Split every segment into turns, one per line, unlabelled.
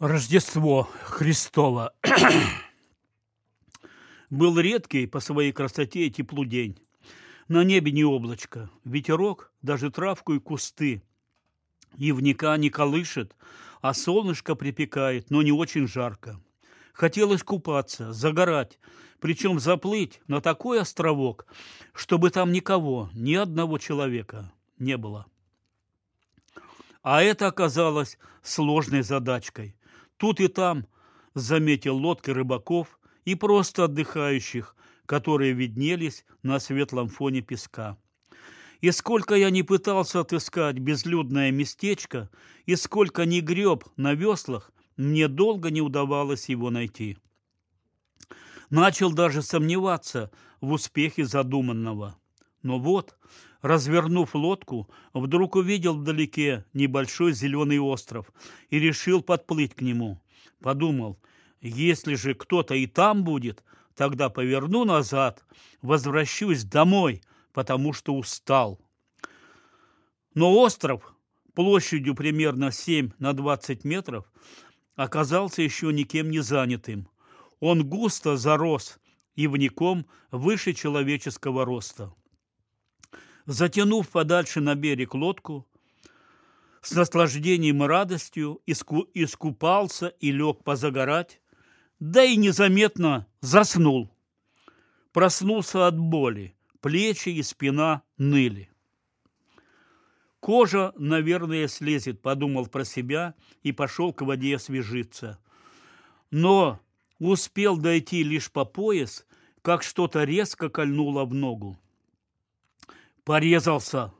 Рождество Христово. Был редкий по своей красоте и теплу день. На небе не облачко, ветерок, даже травку и кусты. Явника не колышет, а солнышко припекает, но не очень жарко. Хотелось купаться, загорать, причем заплыть на такой островок, чтобы там никого, ни одного человека не было. А это оказалось сложной задачкой. Тут и там заметил лодки рыбаков и просто отдыхающих, которые виднелись на светлом фоне песка. И сколько я не пытался отыскать безлюдное местечко, и сколько не греб на веслах, мне долго не удавалось его найти. Начал даже сомневаться в успехе задуманного. Но вот, развернув лодку, вдруг увидел вдалеке небольшой зеленый остров и решил подплыть к нему. Подумал, если же кто-то и там будет, тогда поверну назад, возвращусь домой, потому что устал. Но остров площадью примерно 7 на 20 метров оказался еще никем не занятым. Он густо зарос ивником выше человеческого роста. Затянув подальше на берег лодку, с наслаждением и радостью иску, искупался и лег позагорать, да и незаметно заснул. Проснулся от боли, плечи и спина ныли. Кожа, наверное, слезет, подумал про себя и пошел к воде освежиться. Но успел дойти лишь по пояс, как что-то резко кольнуло в ногу. Порезался,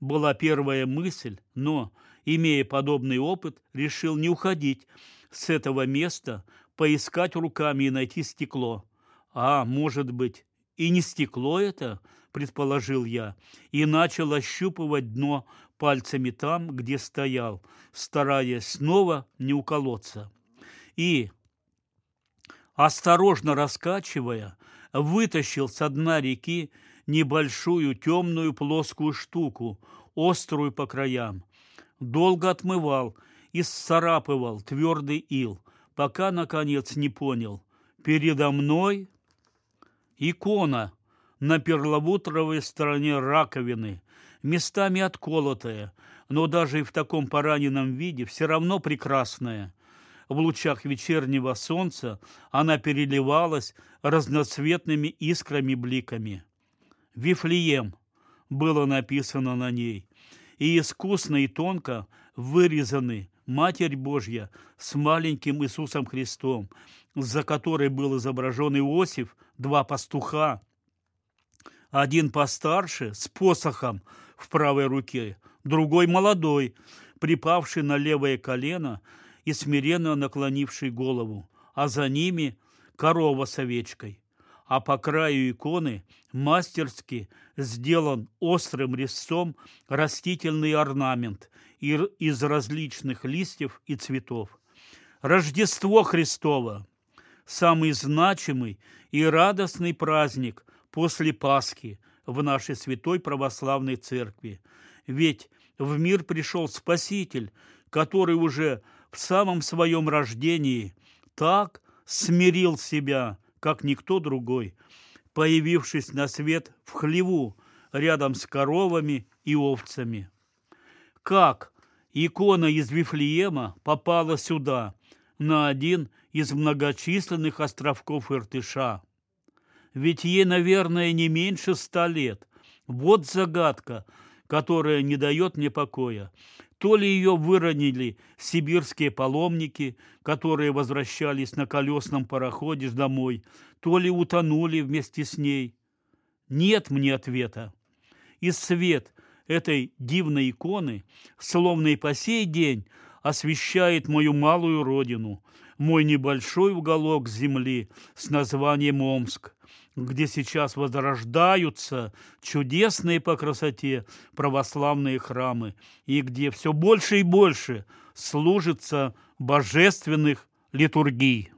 была первая мысль, но, имея подобный опыт, решил не уходить с этого места, поискать руками и найти стекло. А, может быть, и не стекло это, предположил я, и начал ощупывать дно пальцами там, где стоял, стараясь снова не уколоться. И, осторожно раскачивая, вытащил со дна реки небольшую темную плоскую штуку, острую по краям. Долго отмывал и сцарапывал твердый ил, пока, наконец, не понял. Передо мной икона на перловутровой стороне раковины, местами отколотая, но даже и в таком пораненном виде все равно прекрасная. В лучах вечернего солнца она переливалась разноцветными искрами-бликами. «Вифлеем» было написано на ней, и искусно и тонко вырезаны Матерь Божья с маленьким Иисусом Христом, за которой был изображен Иосиф, два пастуха, один постарше, с посохом в правой руке, другой молодой, припавший на левое колено и смиренно наклонивший голову, а за ними корова с овечкой а по краю иконы мастерски сделан острым резцом растительный орнамент из различных листьев и цветов. Рождество Христово – самый значимый и радостный праздник после Пасхи в нашей святой православной церкви. Ведь в мир пришел Спаситель, который уже в самом своем рождении так смирил себя – как никто другой, появившись на свет в хлеву рядом с коровами и овцами. Как икона из Вифлеема попала сюда, на один из многочисленных островков Иртыша? Ведь ей, наверное, не меньше ста лет. Вот загадка, которая не дает мне покоя. То ли ее выронили сибирские паломники, которые возвращались на колесном пароходе домой, то ли утонули вместе с ней. Нет мне ответа. И свет этой дивной иконы, словно и по сей день, освещает мою малую родину, мой небольшой уголок земли с названием Омск, где сейчас возрождаются чудесные по красоте православные храмы и где все больше и больше служится божественных литургий.